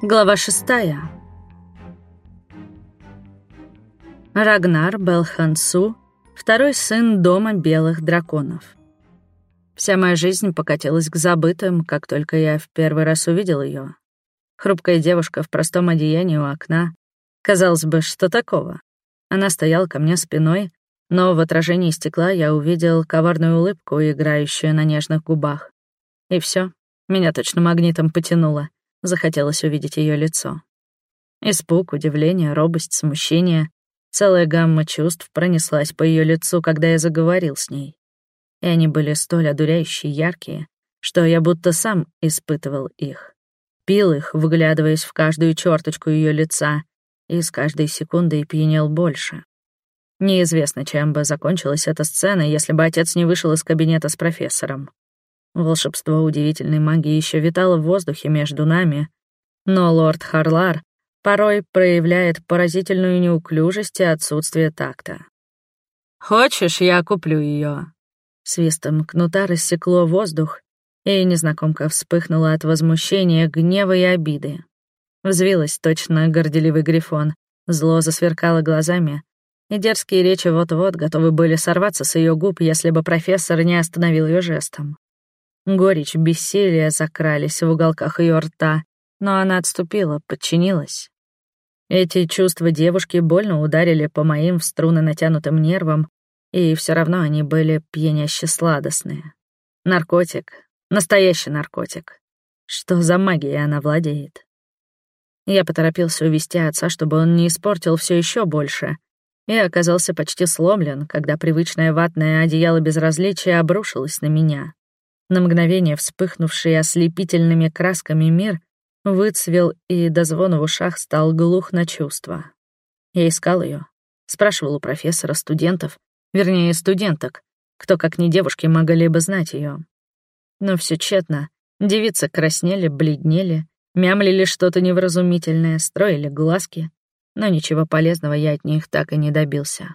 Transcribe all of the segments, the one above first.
Глава шестая. Рагнар Белхансу, второй сын дома белых драконов. Вся моя жизнь покатилась к забытым, как только я в первый раз увидел ее. Хрупкая девушка в простом одеянии у окна. Казалось бы, что такого? Она стояла ко мне спиной, но в отражении стекла я увидел коварную улыбку, играющую на нежных губах. И все, меня точно магнитом потянуло. Захотелось увидеть ее лицо. Испуг, удивление, робость, смущение. Целая гамма чувств пронеслась по ее лицу, когда я заговорил с ней. И они были столь одуряющие яркие, что я будто сам испытывал их. Пил их, выглядываясь в каждую черточку ее лица, и с каждой секундой пьянел больше. Неизвестно, чем бы закончилась эта сцена, если бы отец не вышел из кабинета с профессором. Волшебство удивительной магии еще витало в воздухе между нами, но лорд Харлар порой проявляет поразительную неуклюжесть и отсутствие такта. «Хочешь, я куплю ее? Свистом кнута рассекло воздух, и незнакомка вспыхнула от возмущения, гнева и обиды. Взвилась точно горделивый грифон, зло засверкало глазами, и дерзкие речи вот-вот готовы были сорваться с ее губ, если бы профессор не остановил ее жестом. Горечь, бессилие закрались в уголках ее рта, но она отступила, подчинилась. Эти чувства девушки больно ударили по моим в струны натянутым нервам, и все равно они были пьяняще сладостные. Наркотик, настоящий наркотик. Что за магией она владеет? Я поторопился увести отца, чтобы он не испортил все еще больше, и оказался почти сломлен, когда привычное ватное одеяло безразличия обрушилось на меня. На мгновение вспыхнувший ослепительными красками мир выцвел и до звона в ушах стал глух на чувства. Я искал ее, спрашивал у профессора, студентов, вернее, студенток, кто, как ни девушки, могли бы знать ее. Но все тщетно. Девицы краснели, бледнели, мямлили что-то невразумительное, строили глазки, но ничего полезного я от них так и не добился.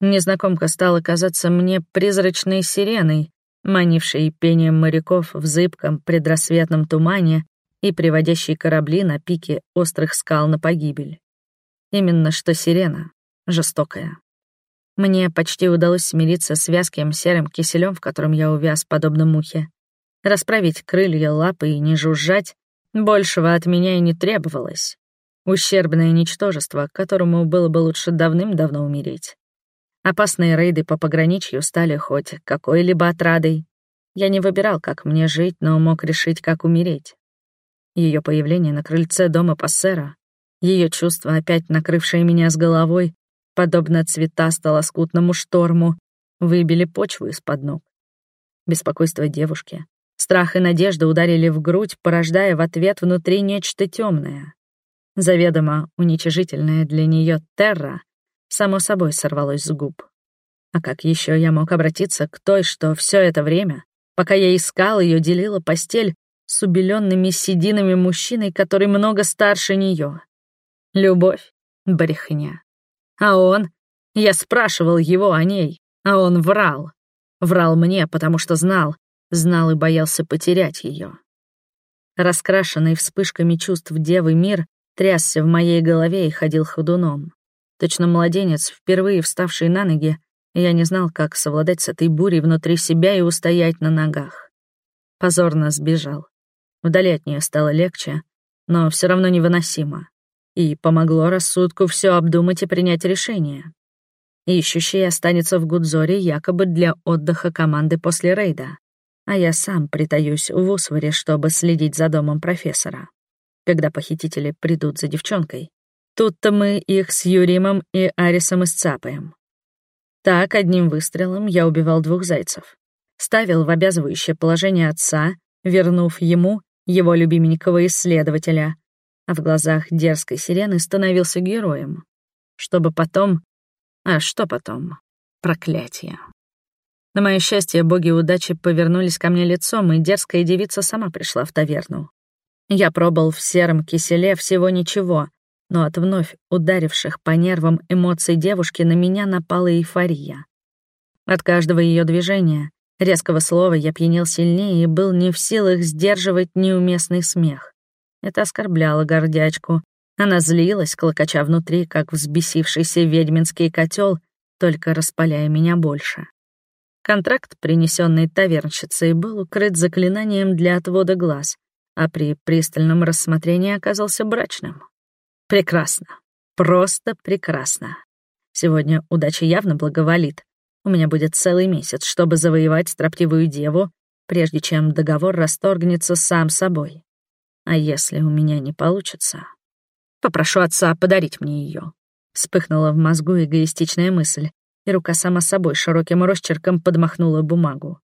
Незнакомка стала казаться мне призрачной сиреной, манивший пением моряков в зыбком предрассветном тумане и приводящий корабли на пике острых скал на погибель. Именно что сирена, жестокая. Мне почти удалось смириться с вязким серым киселем, в котором я увяз, подобно мухе. Расправить крылья, лапы и не жужжать, большего от меня и не требовалось. Ущербное ничтожество, которому было бы лучше давным-давно умереть. Опасные рейды по пограничью стали хоть какой-либо отрадой. Я не выбирал, как мне жить, но мог решить, как умереть. Ее появление на крыльце дома Пассера, ее чувства, опять накрывшие меня с головой, подобно цветасто-лоскутному шторму, выбили почву из-под ног. Беспокойство девушки, страх и надежда ударили в грудь, порождая в ответ внутри нечто темное. Заведомо уничижительное для нее терра — само собой сорвалось с губ. А как еще я мог обратиться к той, что все это время, пока я искал ее, делила постель с убеленными сединами мужчиной, который много старше нее? Любовь, брехня. А он? Я спрашивал его о ней, а он врал. Врал мне, потому что знал, знал и боялся потерять ее. Раскрашенный вспышками чувств девы мир трясся в моей голове и ходил ходуном. Точно младенец, впервые вставший на ноги, я не знал, как совладать с этой бурей внутри себя и устоять на ногах. Позорно сбежал. Вдали от нее стало легче, но все равно невыносимо. И помогло рассудку все обдумать и принять решение. Ищущий останется в Гудзоре якобы для отдыха команды после рейда, а я сам притаюсь в Усваре, чтобы следить за домом профессора. Когда похитители придут за девчонкой, Тут-то мы их с Юримом и Арисом исцапаем. Так, одним выстрелом я убивал двух зайцев. Ставил в обязывающее положение отца, вернув ему его любименького исследователя, а в глазах дерзкой сирены становился героем. Чтобы потом... А что потом? Проклятие. На мое счастье, боги удачи повернулись ко мне лицом, и дерзкая девица сама пришла в таверну. Я пробыл в сером киселе всего ничего, но от вновь ударивших по нервам эмоций девушки на меня напала эйфория. От каждого ее движения, резкого слова я пьянел сильнее и был не в силах сдерживать неуместный смех. Это оскорбляло гордячку. Она злилась, клокоча внутри, как взбесившийся ведьминский котел, только распаляя меня больше. Контракт, принесенный тавернщицей, был укрыт заклинанием для отвода глаз, а при пристальном рассмотрении оказался брачным. Прекрасно. Просто прекрасно. Сегодня удача явно благоволит. У меня будет целый месяц, чтобы завоевать строптивую деву, прежде чем договор расторгнется сам собой. А если у меня не получится, попрошу отца подарить мне ее. Вспыхнула в мозгу эгоистичная мысль, и рука сама собой широким росчерком подмахнула бумагу.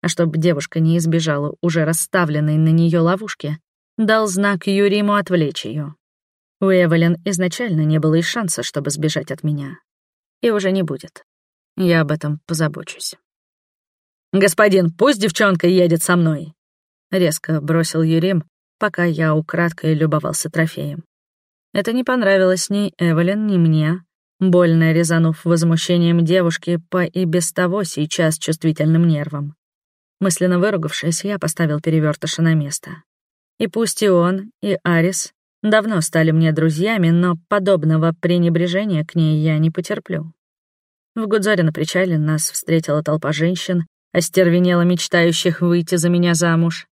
А чтобы девушка не избежала уже расставленной на нее ловушки, дал знак Юриму отвлечь ее. У Эвелин изначально не было и шанса, чтобы сбежать от меня. И уже не будет. Я об этом позабочусь. «Господин, пусть девчонка едет со мной!» Резко бросил Юрим, пока я украдкой любовался трофеем. Это не понравилось ни Эвелин, ни мне, больно резанув возмущением девушки по и без того сейчас чувствительным нервам. Мысленно выругавшись, я поставил перевертыша на место. И пусть и он, и Арис давно стали мне друзьями, но подобного пренебрежения к ней я не потерплю. В Гудзоре на причале нас встретила толпа женщин, остервенело мечтающих выйти за меня замуж.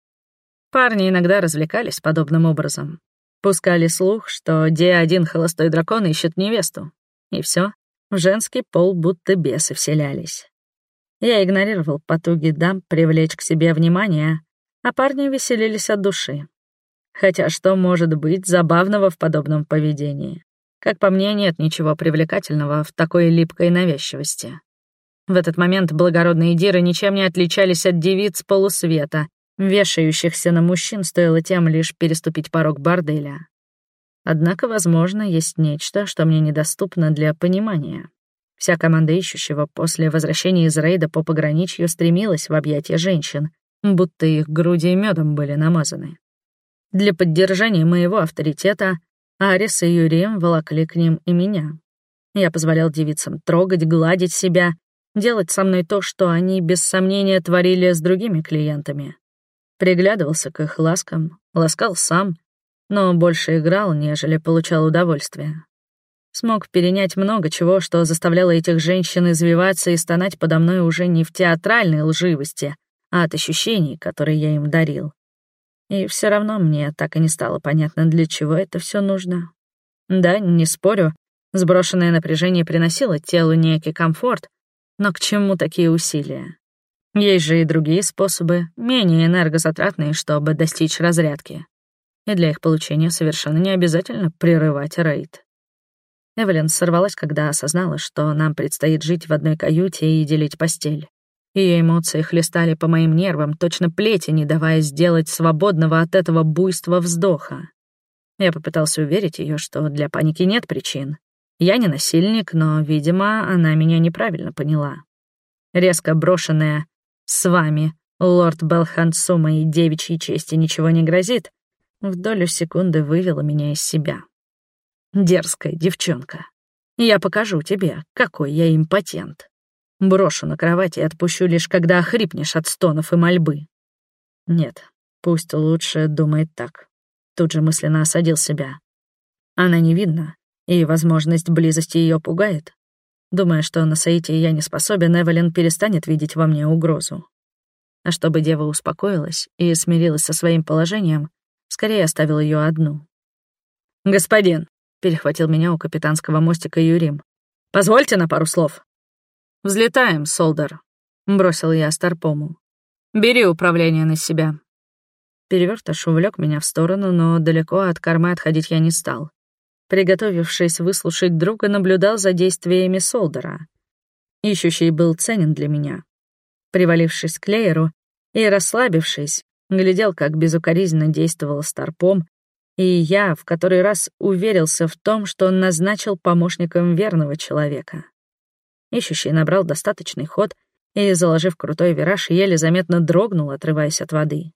Парни иногда развлекались подобным образом. Пускали слух, что где один холостой дракон ищет невесту. И все, в женский пол будто бесы вселялись. Я игнорировал потуги дам привлечь к себе внимание, а парни веселились от души. Хотя что может быть забавного в подобном поведении? Как по мне, нет ничего привлекательного в такой липкой навязчивости. В этот момент благородные диры ничем не отличались от девиц полусвета, вешающихся на мужчин стоило тем лишь переступить порог борделя. Однако, возможно, есть нечто, что мне недоступно для понимания. Вся команда ищущего после возвращения из рейда по пограничью стремилась в объятия женщин, будто их груди медом были намазаны. Для поддержания моего авторитета Арис и Юрием волокли к ним и меня. Я позволял девицам трогать, гладить себя, делать со мной то, что они без сомнения творили с другими клиентами. Приглядывался к их ласкам, ласкал сам, но больше играл, нежели получал удовольствие. Смог перенять много чего, что заставляло этих женщин извиваться и стонать подо мной уже не в театральной лживости, а от ощущений, которые я им дарил. И все равно мне так и не стало понятно, для чего это все нужно. Да, не спорю, сброшенное напряжение приносило телу некий комфорт, но к чему такие усилия? Есть же и другие способы, менее энергозатратные, чтобы достичь разрядки. И для их получения совершенно не обязательно прерывать рейд. Эвелин сорвалась, когда осознала, что нам предстоит жить в одной каюте и делить постель. Ее эмоции хлестали по моим нервам, точно плети, не давая сделать свободного от этого буйства вздоха. Я попытался уверить ее, что для паники нет причин. Я не насильник, но, видимо, она меня неправильно поняла. Резко брошенная «С вами, лорд Белхансу, моей девичьей чести ничего не грозит», в долю секунды вывела меня из себя. Дерзкая девчонка. Я покажу тебе, какой я импотент. Брошу на кровать и отпущу лишь, когда охрипнешь от стонов и мольбы. Нет, пусть лучше думает так. Тут же мысленно осадил себя. Она не видна, и возможность близости ее пугает. Думая, что на Саите я не способен, Эвелин перестанет видеть во мне угрозу. А чтобы дева успокоилась и смирилась со своим положением, скорее оставил ее одну. «Господин», — перехватил меня у капитанского мостика Юрим, — «позвольте на пару слов». «Взлетаем, Солдер», — бросил я Старпому. «Бери управление на себя». Перевертыш увлек меня в сторону, но далеко от кормы отходить я не стал. Приготовившись выслушать друга, наблюдал за действиями Солдера. Ищущий был ценен для меня. Привалившись к Лееру и расслабившись, глядел, как безукоризненно действовал Старпом, и я в который раз уверился в том, что он назначил помощником верного человека. Ищущий набрал достаточный ход и, заложив крутой вираж, еле заметно дрогнул, отрываясь от воды.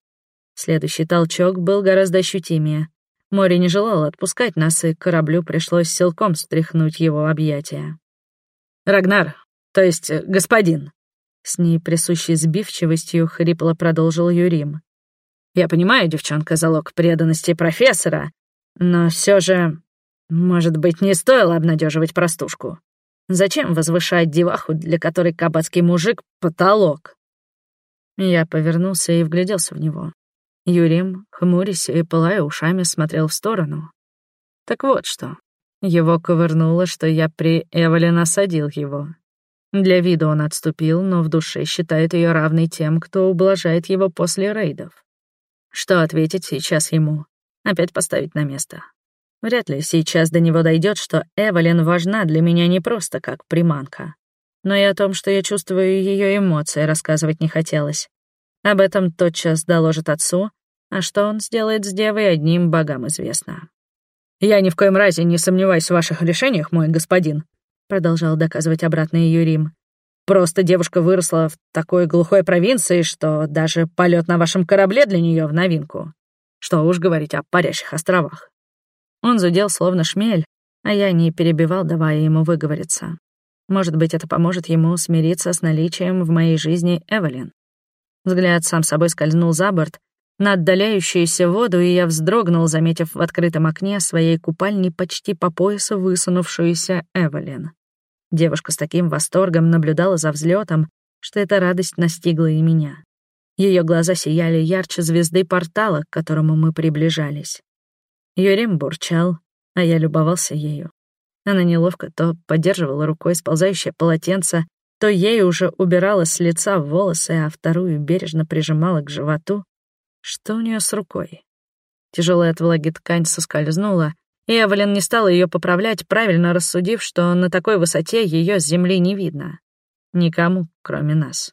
Следующий толчок был гораздо ощутимее. Море не желало отпускать нас, и кораблю пришлось силком стряхнуть его объятия. «Рагнар, то есть э, господин», — с ней присущей сбивчивостью хрипло продолжил Юрим. Я понимаю, девчонка, залог преданности профессора, но все же, может быть, не стоило обнадеживать простушку. Зачем возвышать деваху, для которой кабацкий мужик — потолок? Я повернулся и вгляделся в него. Юрим, хмурясь и пылая ушами, смотрел в сторону. Так вот что. Его ковырнуло, что я при Эвелин осадил его. Для вида он отступил, но в душе считает ее равной тем, кто ублажает его после рейдов. Что ответить сейчас ему? Опять поставить на место. Вряд ли сейчас до него дойдет, что Эвелин важна для меня не просто как приманка. Но и о том, что я чувствую ее эмоции, рассказывать не хотелось. Об этом тотчас доложит отцу, а что он сделает с девой, одним богам известно. «Я ни в коем разе не сомневаюсь в ваших решениях, мой господин», продолжал доказывать обратно ее Рим. Просто девушка выросла в такой глухой провинции, что даже полет на вашем корабле для нее в новинку. Что уж говорить о парящих островах. Он зудел словно шмель, а я не перебивал, давая ему выговориться. Может быть, это поможет ему смириться с наличием в моей жизни Эвелин. Взгляд сам собой скользнул за борт, на отдаляющуюся воду, и я вздрогнул, заметив в открытом окне своей купальни почти по поясу высунувшуюся Эвелин. Девушка с таким восторгом наблюдала за взлетом, что эта радость настигла и меня. Ее глаза сияли ярче звезды портала, к которому мы приближались. Юрим бурчал, а я любовался ею. Она неловко то поддерживала рукой сползающее полотенце, то ей уже убирала с лица волосы, а вторую бережно прижимала к животу. Что у нее с рукой? Тяжелая от влаги ткань соскользнула, и Эвелин не стала ее поправлять, правильно рассудив, что на такой высоте ее с земли не видно. Никому, кроме нас.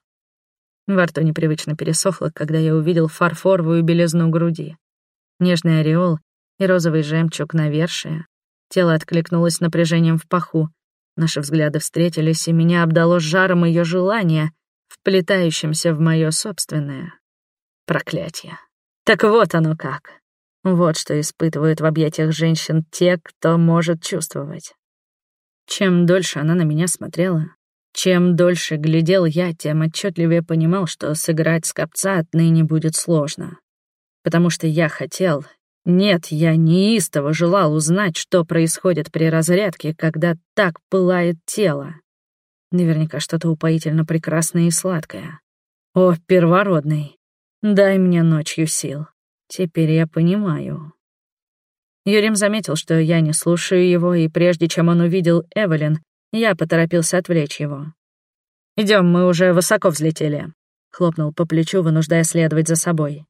Во рту непривычно пересохло, когда я увидел фарфоровую белизну груди. Нежный ореол и розовый жемчуг навершие. Тело откликнулось напряжением в паху. Наши взгляды встретились, и меня обдало жаром ее желания, вплетающимся в мое собственное. Проклятие. Так вот оно как. Вот что испытывают в объятиях женщин те, кто может чувствовать. Чем дольше она на меня смотрела, чем дольше глядел я, тем отчетливее понимал, что сыграть с копца отныне будет сложно. Потому что я хотел... Нет, я неистово желал узнать, что происходит при разрядке, когда так пылает тело. Наверняка что-то упоительно прекрасное и сладкое. О, первородный, дай мне ночью сил. Теперь я понимаю. Юрим заметил, что я не слушаю его, и прежде чем он увидел Эвелин, я поторопился отвлечь его. Идем, мы уже высоко взлетели», — хлопнул по плечу, вынуждая следовать за собой.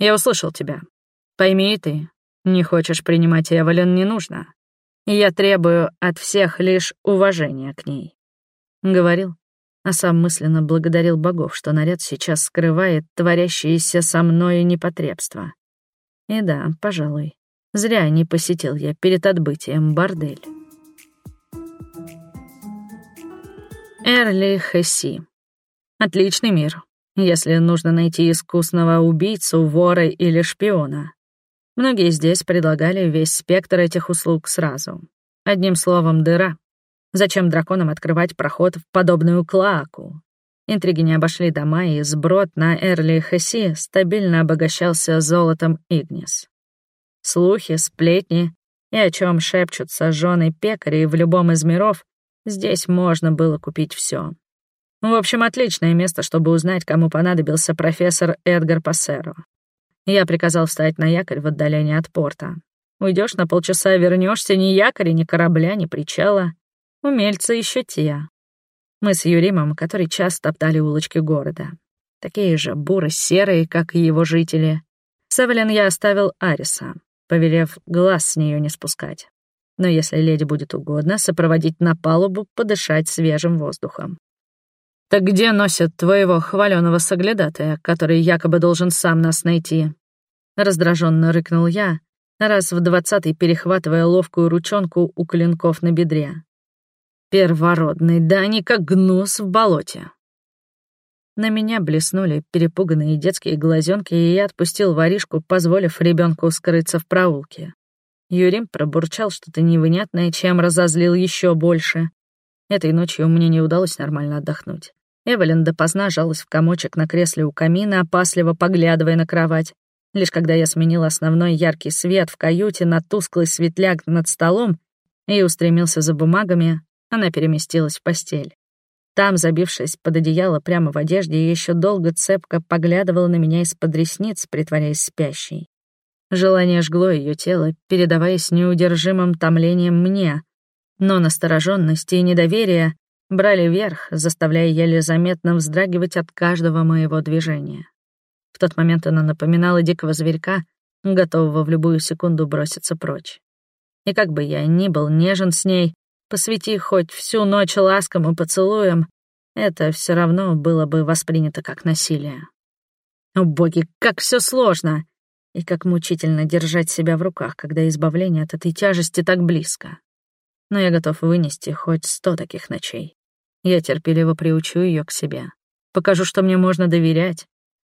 «Я услышал тебя. Пойми ты, не хочешь принимать Эвелин не нужно. Я требую от всех лишь уважения к ней». Говорил, а сам мысленно благодарил богов, что наряд сейчас скрывает творящееся со мною непотребство. И да, пожалуй, зря не посетил я перед отбытием бордель. Эрли Хесси. Отличный мир, если нужно найти искусного убийцу, вора или шпиона. Многие здесь предлагали весь спектр этих услуг сразу. Одним словом, дыра. Зачем драконам открывать проход в подобную клоаку? Интриги не обошли дома, и сброд на Эрли Хесси стабильно обогащался золотом Игнис. Слухи, сплетни и о чем шепчутся жены пекарей в любом из миров, здесь можно было купить все. В общем, отличное место, чтобы узнать, кому понадобился профессор Эдгар Пассеро. Я приказал встать на якорь в отдалении от порта. Уйдешь на полчаса, вернешься ни якоря, ни корабля, ни причала. Умельцы еще те. Мы с Юримом, который часто топтали улочки города. Такие же буро-серые, как и его жители. Севелин я оставил Ариса, повелев глаз с нее не спускать. Но если леди будет угодно, сопроводить на палубу, подышать свежим воздухом. «Так где носят твоего хваленого соглядатая, который якобы должен сам нас найти?» Раздраженно рыкнул я, раз в двадцатый перехватывая ловкую ручонку у клинков на бедре. Первородный, да они как гнус в болоте. На меня блеснули перепуганные детские глазенки, и я отпустил воришку, позволив ребенку скрыться в проулке. Юрим пробурчал что-то невынятное, чем разозлил еще больше. Этой ночью мне не удалось нормально отдохнуть. Эвелин допоздна жалась в комочек на кресле у камина, опасливо поглядывая на кровать. Лишь когда я сменил основной яркий свет в каюте на тусклый светляк над столом и устремился за бумагами, она переместилась в постель. Там, забившись под одеяло прямо в одежде, еще долго цепко поглядывала на меня из-под ресниц, притворяясь спящей. Желание жгло ее тело, передаваясь неудержимым томлением мне, но настороженность и недоверие брали верх, заставляя еле заметно вздрагивать от каждого моего движения. В тот момент она напоминала дикого зверька, готового в любую секунду броситься прочь. И как бы я ни был нежен с ней, посвяти хоть всю ночь ласкам и поцелуем, это все равно было бы воспринято как насилие. О боги, как все сложно! И как мучительно держать себя в руках, когда избавление от этой тяжести так близко. Но я готов вынести хоть сто таких ночей. Я терпеливо приучу ее к себе. Покажу, что мне можно доверять.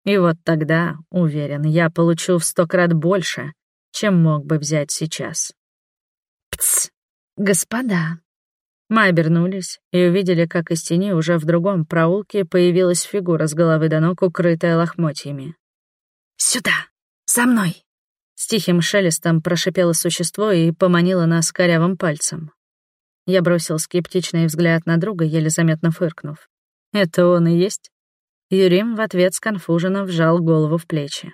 И вот тогда, уверен, я получу в сто крат больше, чем мог бы взять сейчас. Пц, господа. Мы обернулись и увидели, как из тени уже в другом проулке появилась фигура с головы до ног, укрытая лохмотьями. «Сюда! За мной!» С тихим шелестом прошипело существо и поманило нас корявым пальцем. Я бросил скептичный взгляд на друга, еле заметно фыркнув. «Это он и есть?» Юрим в ответ сконфуженно вжал голову в плечи.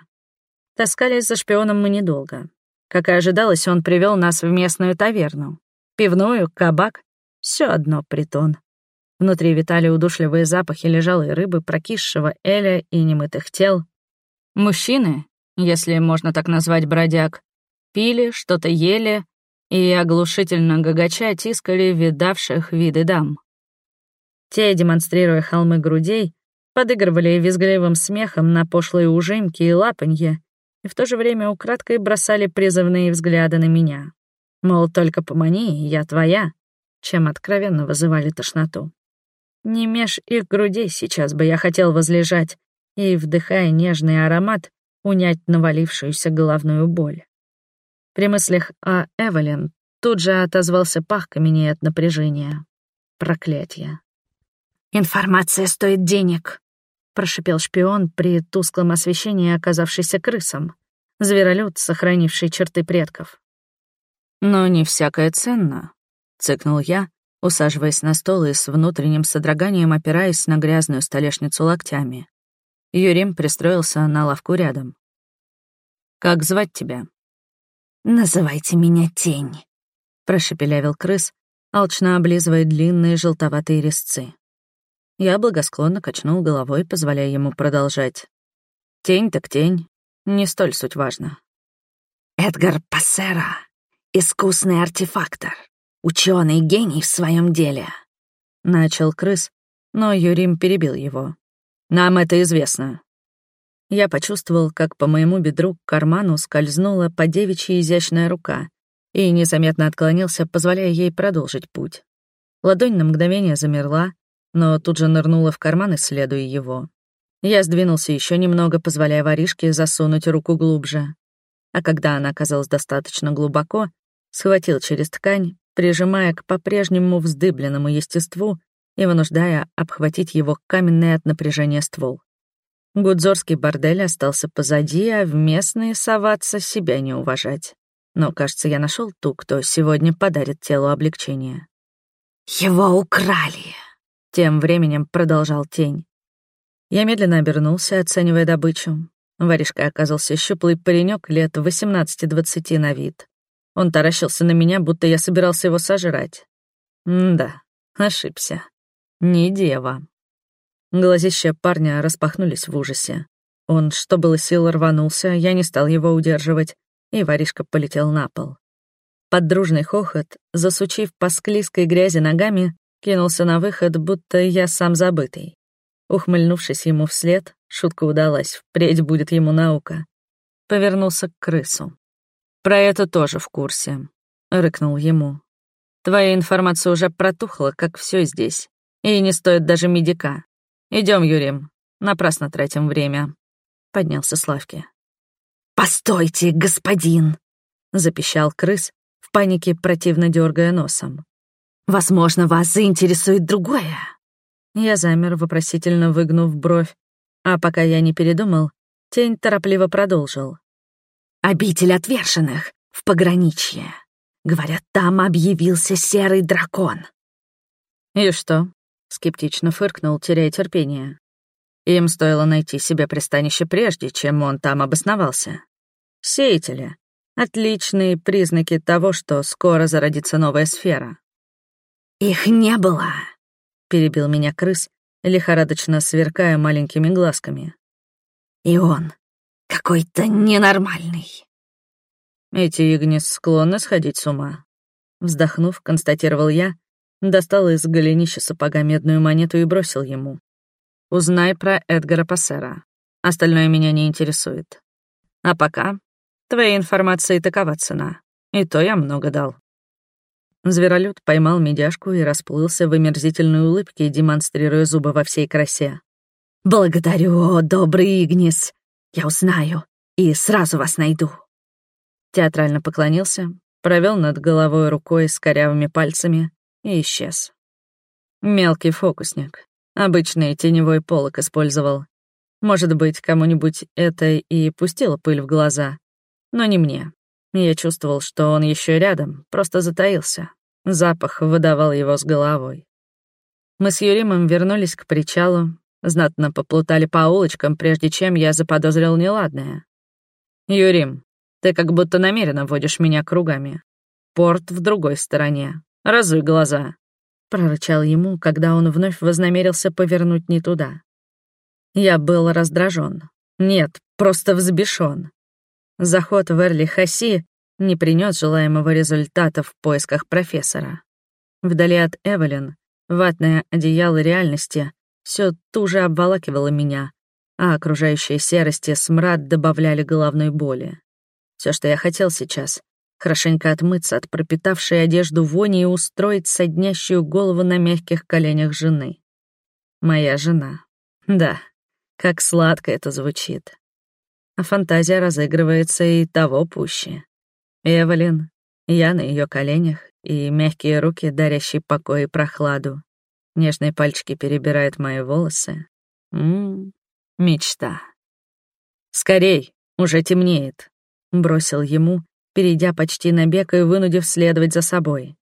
Таскались за шпионом мы недолго. Как и ожидалось, он привел нас в местную таверну. Пивную, кабак все одно притон. Внутри витали удушливые запахи лежалой рыбы, прокисшего эля и немытых тел. Мужчины, если можно так назвать бродяг, пили, что-то ели и оглушительно гагача тискали видавших виды дам. Те, демонстрируя холмы грудей, подыгрывали визгливым смехом на пошлые ужимки и лапанье, и в то же время украдкой бросали призывные взгляды на меня. Мол, только помани, я твоя чем откровенно вызывали тошноту. Не меж их грудей сейчас бы я хотел возлежать и, вдыхая нежный аромат, унять навалившуюся головную боль. При мыслях о Эвелин тут же отозвался пах каменей от напряжения. Проклятье. «Информация стоит денег», — прошипел шпион при тусклом освещении, оказавшийся крысом, зверолюд, сохранивший черты предков. «Но не всякое ценно», — цыкнул я, усаживаясь на стол и с внутренним содроганием опираясь на грязную столешницу локтями. Юрим пристроился на лавку рядом. «Как звать тебя?» «Называйте меня Тень», — прошепелявил крыс, алчно облизывая длинные желтоватые резцы. Я благосклонно качнул головой, позволяя ему продолжать. «Тень так тень, не столь суть важно». «Эдгар Пассера, искусный артефактор», ученый гений в своем деле», — начал крыс, но Юрим перебил его. «Нам это известно». Я почувствовал, как по моему бедру к карману скользнула по девичья изящная рука и незаметно отклонился, позволяя ей продолжить путь. Ладонь на мгновение замерла, но тут же нырнула в карман, исследуя его. Я сдвинулся еще немного, позволяя воришке засунуть руку глубже. А когда она оказалась достаточно глубоко, схватил через ткань, прижимая к по-прежнему вздыбленному естеству и вынуждая обхватить его каменный от напряжения ствол. Гудзорский бордель остался позади, а в местные соваться себя не уважать. Но, кажется, я нашел ту, кто сегодня подарит телу облегчение. «Его украли!» — тем временем продолжал тень. Я медленно обернулся, оценивая добычу. Воришка оказался щуплый паренек лет 18-20 на вид. Он таращился на меня, будто я собирался его сожрать. М да, ошибся. Не дева. Глазища парня распахнулись в ужасе. Он, что было сил, рванулся, я не стал его удерживать, и воришка полетел на пол. Под дружный хохот, засучив по склизкой грязи ногами, кинулся на выход, будто я сам забытый. Ухмыльнувшись ему вслед, шутка удалась, впредь будет ему наука. Повернулся к крысу. «Про это тоже в курсе», — рыкнул ему. «Твоя информация уже протухла, как все здесь, и не стоит даже медика. Идем, Юрим, напрасно тратим время», — поднялся Славки. «Постойте, господин!» — запищал крыс, в панике противно дергая носом. «Возможно, вас заинтересует другое». Я замер, вопросительно выгнув бровь, а пока я не передумал, тень торопливо продолжил. обитель отверженных, в пограничье. Говорят, там объявился серый дракон». «И что?» — скептично фыркнул, теряя терпение. Им стоило найти себе пристанище прежде, чем он там обосновался. Сеятели — отличные признаки того, что скоро зародится новая сфера. «Их не было!» — перебил меня крыс, лихорадочно сверкая маленькими глазками. «И он какой-то ненормальный». Эти Игнис склонны сходить с ума. Вздохнув, констатировал я, достал из голенища сапога медную монету и бросил ему. Узнай про Эдгара Пассера. Остальное меня не интересует. А пока твоей информации такова цена. И то я много дал. Зверолюд поймал медяшку и расплылся в омерзительной улыбке, демонстрируя зубы во всей красе. «Благодарю, добрый Игнис. Я узнаю и сразу вас найду». Театрально поклонился, провел над головой рукой с корявыми пальцами и исчез. Мелкий фокусник. Обычный теневой полок использовал. Может быть, кому-нибудь это и пустило пыль в глаза. Но не мне. Я чувствовал, что он еще рядом, просто затаился. Запах выдавал его с головой. Мы с Юримом вернулись к причалу, знатно поплутали по улочкам, прежде чем я заподозрил неладное. «Юрим, ты как будто намеренно водишь меня кругами. Порт в другой стороне. Разуй глаза прорычал ему, когда он вновь вознамерился повернуть не туда. Я был раздражен. Нет, просто взбешен. Заход в Эрли Хаси не принес желаемого результата в поисках профессора. Вдали от Эвелин, ватное одеяло реальности все туже обволакивало меня, а окружающие серости смрад добавляли головной боли. Все, что я хотел сейчас, хорошенько отмыться от пропитавшей одежду вони и устроить соднящую голову на мягких коленях жены. Моя жена. Да, как сладко это звучит. А фантазия разыгрывается и того пуще. Эвелин, я на ее коленях, и мягкие руки, дарящие покой и прохладу. Нежные пальчики перебирают мои волосы. Ммм, мечта. «Скорей, уже темнеет», — бросил ему, перейдя почти на бег и вынудив следовать за собой.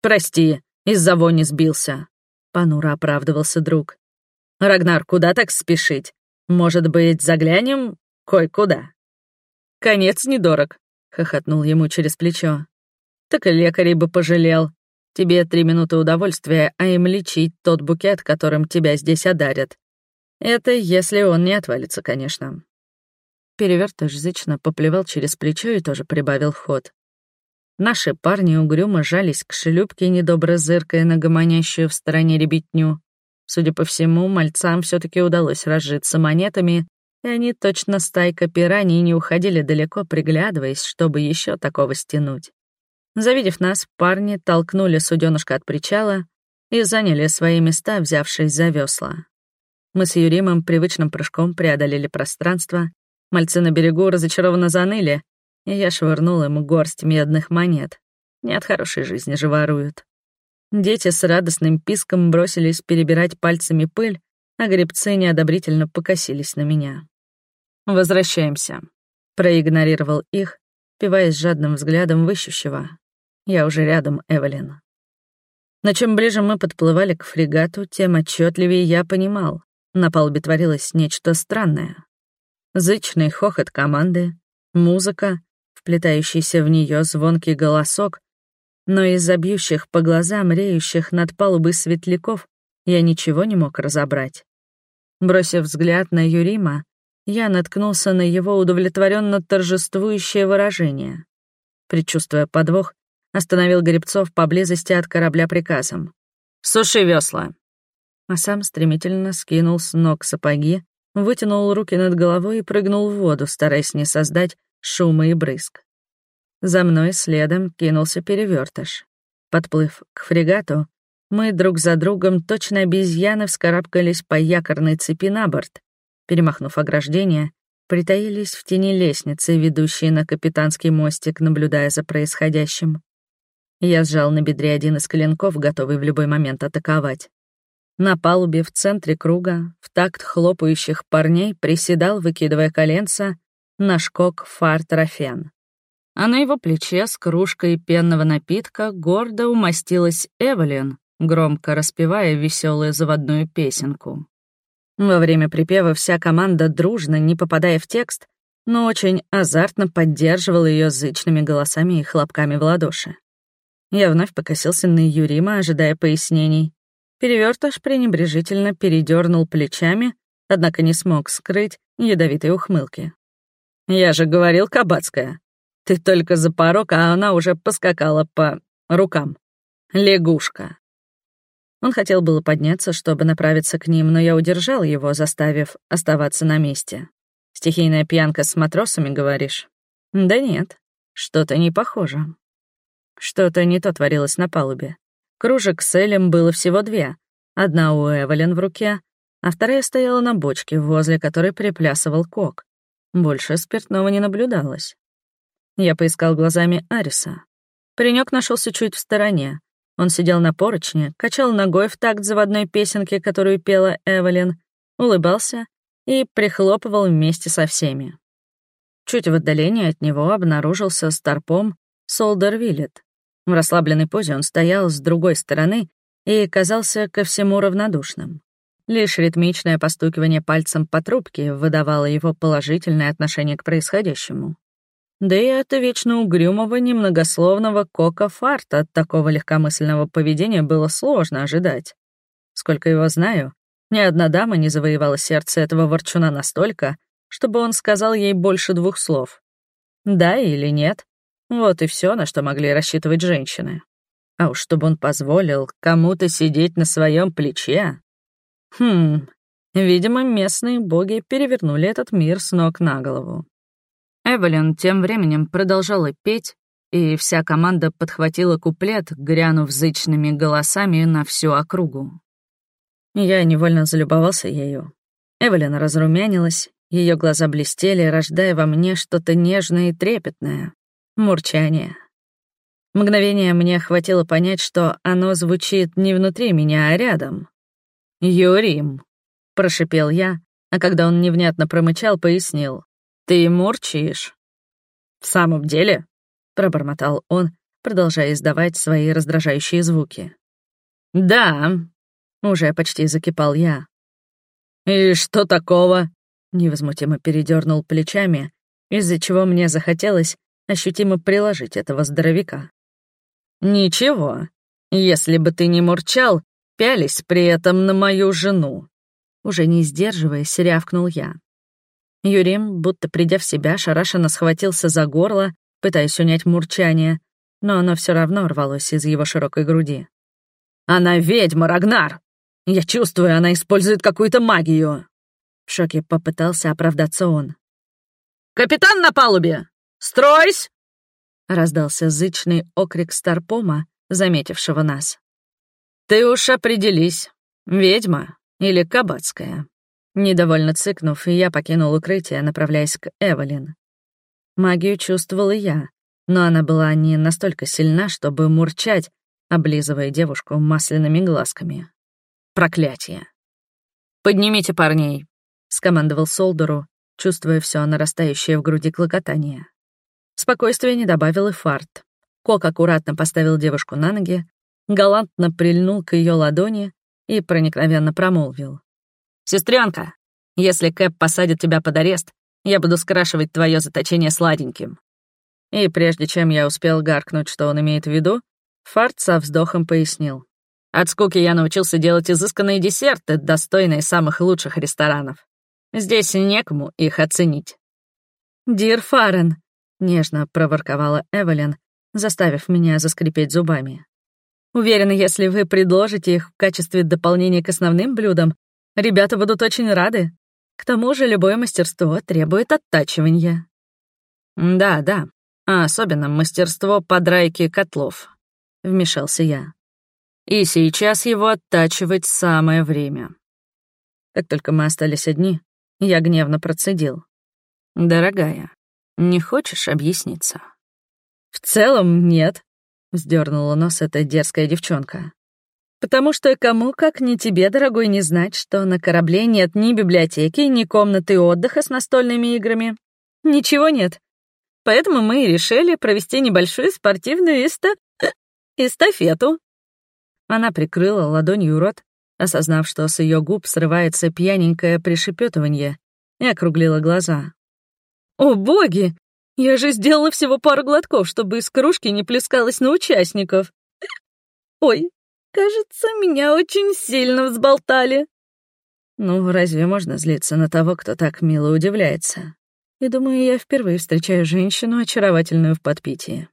«Прости, из-за вони сбился», — понуро оправдывался друг. «Рагнар, куда так спешить? Может быть, заглянем кое-куда?» «Конец недорог», — хохотнул ему через плечо. «Так и лекарей бы пожалел. Тебе три минуты удовольствия, а им лечить тот букет, которым тебя здесь одарят. Это если он не отвалится, конечно. Перевертыш зычно поплевал через плечо и тоже прибавил ход. Наши парни угрюмо жались к шлюпке, недобро зыркая на гомонящую в стороне ребятню. Судя по всему, мальцам все таки удалось разжиться монетами, и они точно стайка пираний не уходили далеко, приглядываясь, чтобы еще такого стянуть. Завидев нас, парни толкнули суденышко от причала и заняли свои места, взявшись за весла. Мы с Юримом привычным прыжком преодолели пространство Мальцы на берегу разочарованно заныли, и я швырнул ему горсть медных монет. Не от хорошей жизни же воруют. Дети с радостным писком бросились перебирать пальцами пыль, а гребцы неодобрительно покосились на меня. «Возвращаемся», — проигнорировал их, пиваясь жадным взглядом выщущего. «Я уже рядом, Эвелин». Но чем ближе мы подплывали к фрегату, тем отчетливее я понимал, на палубе творилось нечто странное зычный хохот команды, музыка, вплетающийся в нее звонкий голосок, но из забьющих по глазам реющих над палубой светляков я ничего не мог разобрать. Бросив взгляд на Юрима, я наткнулся на его удовлетворенно торжествующее выражение. Предчувствуя подвох, остановил гребцов поблизости от корабля приказом. «Суши весла!» А сам стремительно скинул с ног сапоги, вытянул руки над головой и прыгнул в воду, стараясь не создать шума и брызг. За мной следом кинулся перевертыш. Подплыв к фрегату, мы друг за другом точно обезьяны вскарабкались по якорной цепи на борт. Перемахнув ограждение, притаились в тени лестницы, ведущей на капитанский мостик, наблюдая за происходящим. Я сжал на бедре один из клинков, готовый в любой момент атаковать. На палубе в центре круга, в такт хлопающих парней, приседал, выкидывая коленца, наш кок Фартрафен. А на его плече с кружкой пенного напитка гордо умостилась Эвелин, громко распевая веселую заводную песенку. Во время припева вся команда дружно, не попадая в текст, но очень азартно поддерживала ее зычными голосами и хлопками в ладоши. Я вновь покосился на Юрима, ожидая пояснений. Перевертыш пренебрежительно передернул плечами, однако не смог скрыть ядовитой ухмылки. «Я же говорил, Кабацкая, ты только за порог, а она уже поскакала по рукам. Лягушка». Он хотел было подняться, чтобы направиться к ним, но я удержал его, заставив оставаться на месте. «Стихийная пьянка с матросами, говоришь?» «Да нет, что-то не похоже». Что-то не то творилось на палубе. Кружек с Элем было всего две. Одна у Эвелин в руке, а вторая стояла на бочке, возле которой приплясывал кок. Больше спиртного не наблюдалось. Я поискал глазами Ариса. Паренек нашелся чуть в стороне. Он сидел на поручне, качал ногой в такт заводной песенки, которую пела Эвелин, улыбался и прихлопывал вместе со всеми. Чуть в отдалении от него обнаружился старпом Солдер Виллет. В расслабленной позе он стоял с другой стороны и казался ко всему равнодушным. Лишь ритмичное постукивание пальцем по трубке выдавало его положительное отношение к происходящему. Да и от вечно угрюмого, немногословного Кока Фарта от такого легкомысленного поведения было сложно ожидать. Сколько его знаю, ни одна дама не завоевала сердце этого ворчуна настолько, чтобы он сказал ей больше двух слов. Да или нет, вот и все, на что могли рассчитывать женщины. А уж чтобы он позволил кому-то сидеть на своем плече. Хм, видимо, местные боги перевернули этот мир с ног на голову. Эвелин тем временем продолжала петь, и вся команда подхватила куплет, грянув зычными голосами на всю округу. Я невольно залюбовался ею. Эвелин разрумянилась, ее глаза блестели, рождая во мне что-то нежное и трепетное. Мурчание. Мгновение мне хватило понять, что оно звучит не внутри меня, а рядом. «Юрим», — прошипел я, а когда он невнятно промычал, пояснил. «Ты мурчишь». «В самом деле?» — пробормотал он, продолжая издавать свои раздражающие звуки. «Да», — уже почти закипал я. «И что такого?» — невозмутимо передернул плечами, из-за чего мне захотелось ощутимо приложить этого здоровяка. «Ничего, если бы ты не мурчал, пялись при этом на мою жену», уже не сдерживаясь, рявкнул я. Юрим, будто придя в себя, шарашенно схватился за горло, пытаясь унять мурчание, но оно все равно рвалось из его широкой груди. «Она ведьма, Рагнар! Я чувствую, она использует какую-то магию!» В шоке попытался оправдаться он. «Капитан на палубе! «Стройсь!» — раздался зычный окрик Старпома, заметившего нас. «Ты уж определись, ведьма или кабацкая?» Недовольно цыкнув, я покинул укрытие, направляясь к Эвелин. Магию чувствовала я, но она была не настолько сильна, чтобы мурчать, облизывая девушку масляными глазками. Проклятие. «Поднимите парней», — скомандовал Солдеру, чувствуя все нарастающее в груди клокотание. Спокойствия не добавил и фарт. Кок аккуратно поставил девушку на ноги, галантно прильнул к ее ладони и проникновенно промолвил. «Сестренка, если Кэп посадит тебя под арест, я буду скрашивать твое заточение сладеньким». И прежде чем я успел гаркнуть, что он имеет в виду, Фарт со вздохом пояснил. «От скуки я научился делать изысканные десерты, достойные самых лучших ресторанов. Здесь некому их оценить». «Дир Фарен», — нежно проворковала Эвелин, заставив меня заскрипеть зубами. «Уверена, если вы предложите их в качестве дополнения к основным блюдам, ребята будут очень рады. К тому же любое мастерство требует оттачивания». «Да, да, а особенно мастерство подрайки котлов», — вмешался я. «И сейчас его оттачивать самое время». Как только мы остались одни, я гневно процедил. «Дорогая, не хочешь объясниться?» «В целом нет», — вздернула нос эта дерзкая девчонка. «Потому что кому, как не тебе, дорогой, не знать, что на корабле нет ни библиотеки, ни комнаты отдыха с настольными играми. Ничего нет. Поэтому мы и решили провести небольшую спортивную эста... эстафету. Она прикрыла ладонью рот, осознав, что с ее губ срывается пьяненькое пришепетывание, и округлила глаза. «О, боги! Я же сделала всего пару глотков, чтобы из кружки не плескалось на участников. Ой, кажется, меня очень сильно взболтали». Ну, разве можно злиться на того, кто так мило удивляется? И думаю, я впервые встречаю женщину, очаровательную в подпитии.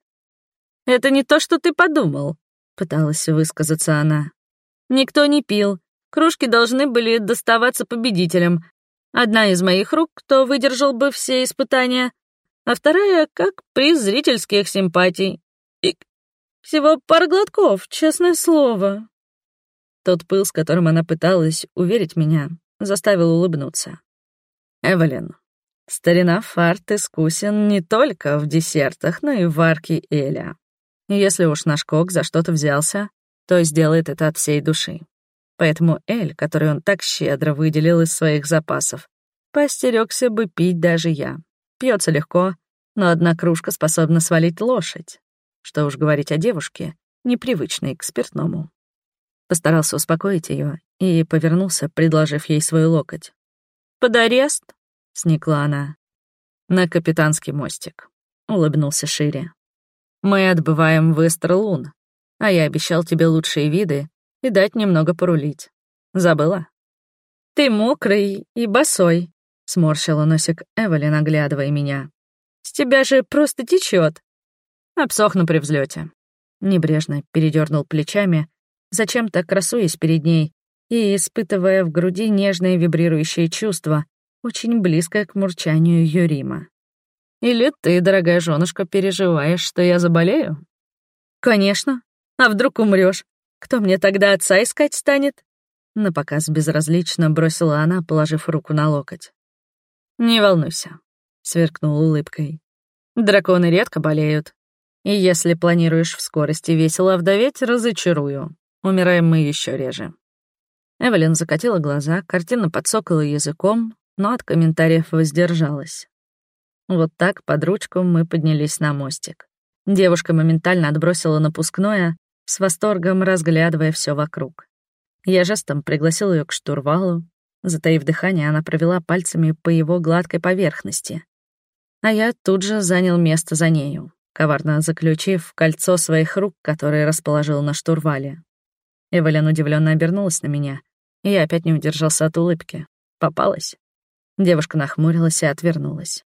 «Это не то, что ты подумал», — пыталась высказаться она. «Никто не пил. Кружки должны были доставаться победителям. Одна из моих рук, кто выдержал бы все испытания, а вторая — как приз зрительских симпатий. И всего пара глотков, честное слово». Тот пыл, с которым она пыталась уверить меня, заставил улыбнуться. «Эвелин, старина Фарт искусен не только в десертах, но и в варке Эля. Если уж наш кок за что-то взялся, то сделает это от всей души. Поэтому Эль, который он так щедро выделил из своих запасов, поостерегся бы пить даже я. Пьется легко, но одна кружка способна свалить лошадь. Что уж говорить о девушке, непривычной к спиртному. Постарался успокоить ее и повернулся, предложив ей свой локоть. «Под арест?» — сникла она. «На капитанский мостик», — улыбнулся шире. Мы отбываем в Эстерлун, а я обещал тебе лучшие виды и дать немного порулить. Забыла? Ты мокрый и босой, сморщила носик Эвелин, оглядывая меня. С тебя же просто течет. Обсохну при взлете. Небрежно передернул плечами, зачем-то красуясь перед ней и испытывая в груди нежное вибрирующее чувство, очень близкое к мурчанию Юрима. Или ты, дорогая женушка, переживаешь, что я заболею? Конечно. А вдруг умрёшь? Кто мне тогда отца искать станет? На показ безразлично бросила она, положив руку на локоть. Не волнуйся, сверкнул улыбкой. Драконы редко болеют. И если планируешь в скорости весело вдоветь, разочарую. Умираем мы еще реже. Эвелин закатила глаза, картина подсокала языком, но от комментариев воздержалась. Вот так, под ручку, мы поднялись на мостик. Девушка моментально отбросила напускное, с восторгом разглядывая все вокруг. Я жестом пригласил ее к штурвалу. Затаив дыхание, она провела пальцами по его гладкой поверхности. А я тут же занял место за нею, коварно заключив кольцо своих рук, которые расположил на штурвале. Эвелин удивленно обернулась на меня, и я опять не удержался от улыбки. Попалась. Девушка нахмурилась и отвернулась.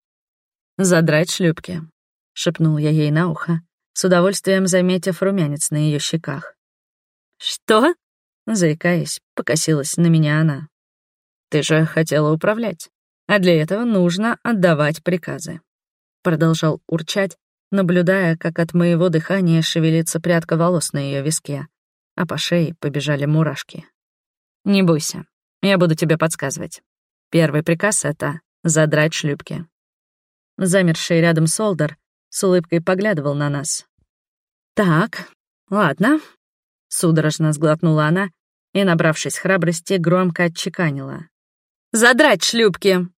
«Задрать шлюпки», — шепнул я ей на ухо, с удовольствием заметив румянец на ее щеках. «Что?» — заикаясь, покосилась на меня она. «Ты же хотела управлять, а для этого нужно отдавать приказы», — продолжал урчать, наблюдая, как от моего дыхания шевелится прядка волос на ее виске, а по шее побежали мурашки. «Не бойся, я буду тебе подсказывать. Первый приказ — это задрать шлюпки. Замерший рядом Солдер с улыбкой поглядывал на нас. «Так, ладно», — судорожно сглотнула она и, набравшись храбрости, громко отчеканила. «Задрать шлюпки!»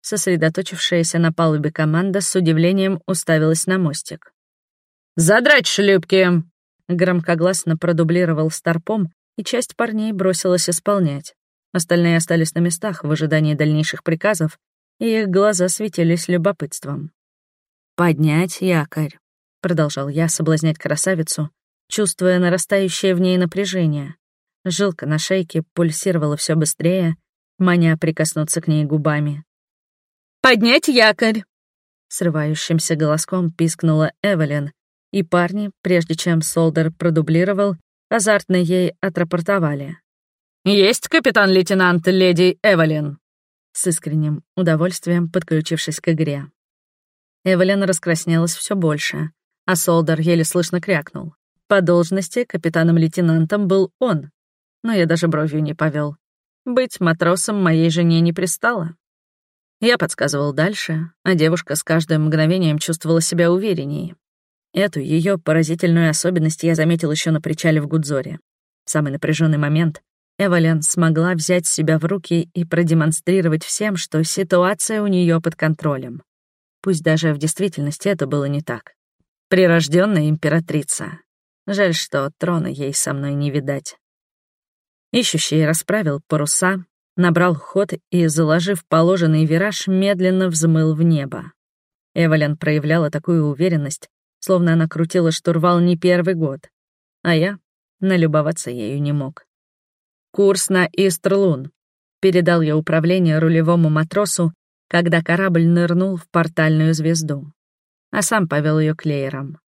Сосредоточившаяся на палубе команда с удивлением уставилась на мостик. «Задрать шлюпки!» Громкогласно продублировал старпом, и часть парней бросилась исполнять. Остальные остались на местах в ожидании дальнейших приказов и их глаза светились любопытством. «Поднять якорь», — продолжал я соблазнять красавицу, чувствуя нарастающее в ней напряжение. Жилка на шейке пульсировала все быстрее, маня прикоснуться к ней губами. «Поднять якорь!» Срывающимся голоском пискнула Эвелин, и парни, прежде чем Солдер продублировал, азартно ей отрапортовали. «Есть, капитан-лейтенант, леди Эвелин!» с искренним удовольствием подключившись к игре. Эвелин раскраснелась все больше, а Солдер еле слышно крякнул. По должности капитаном-лейтенантом был он, но я даже бровью не повел. Быть матросом моей жене не пристало. Я подсказывал дальше, а девушка с каждым мгновением чувствовала себя увереннее. Эту ее поразительную особенность я заметил еще на причале в Гудзоре. В самый напряженный момент Эвелин смогла взять себя в руки и продемонстрировать всем, что ситуация у нее под контролем. Пусть даже в действительности это было не так. Прирожденная императрица. Жаль, что трона ей со мной не видать. Ищущий расправил паруса, набрал ход и, заложив положенный вираж, медленно взмыл в небо. Эвелин проявляла такую уверенность, словно она крутила штурвал не первый год, а я налюбоваться ею не мог. «Курс на Истрлун», — передал я управление рулевому матросу, когда корабль нырнул в портальную звезду, а сам повел ее к леерам.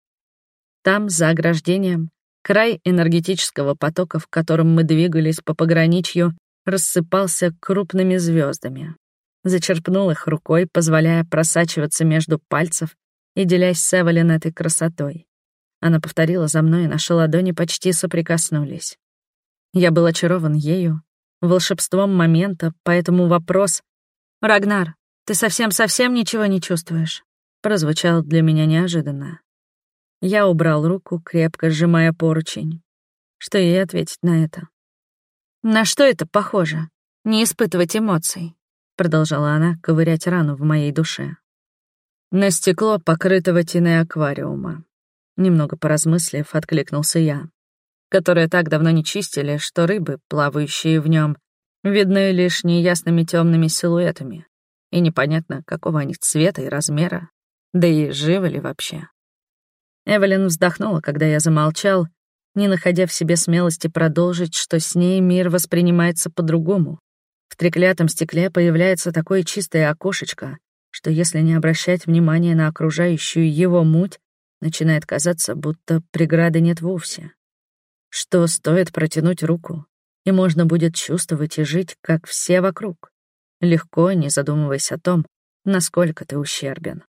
Там, за ограждением, край энергетического потока, в котором мы двигались по пограничью, рассыпался крупными звездами. Зачерпнул их рукой, позволяя просачиваться между пальцев и делясь с Эвелин этой красотой. Она повторила за мной, и наши ладони почти соприкоснулись. Я был очарован ею, волшебством момента, поэтому вопрос «Рагнар, ты совсем-совсем ничего не чувствуешь?» прозвучал для меня неожиданно. Я убрал руку, крепко сжимая поручень. Что ей ответить на это? «На что это похоже? Не испытывать эмоций?» Продолжала она ковырять рану в моей душе. «На стекло, покрытого тиной аквариума». Немного поразмыслив, откликнулся я. «Которое так давно не чистили, что рыбы, плавающие в нем, видны лишь неясными темными силуэтами, и непонятно, какого они цвета и размера, да и живы ли вообще». Эвелин вздохнула, когда я замолчал, не находя в себе смелости продолжить, что с ней мир воспринимается по-другому. В треклятом стекле появляется такое чистое окошечко, что если не обращать внимания на окружающую его муть, начинает казаться, будто преграды нет вовсе. Что стоит протянуть руку, и можно будет чувствовать и жить, как все вокруг, легко, не задумываясь о том, насколько ты ущербен.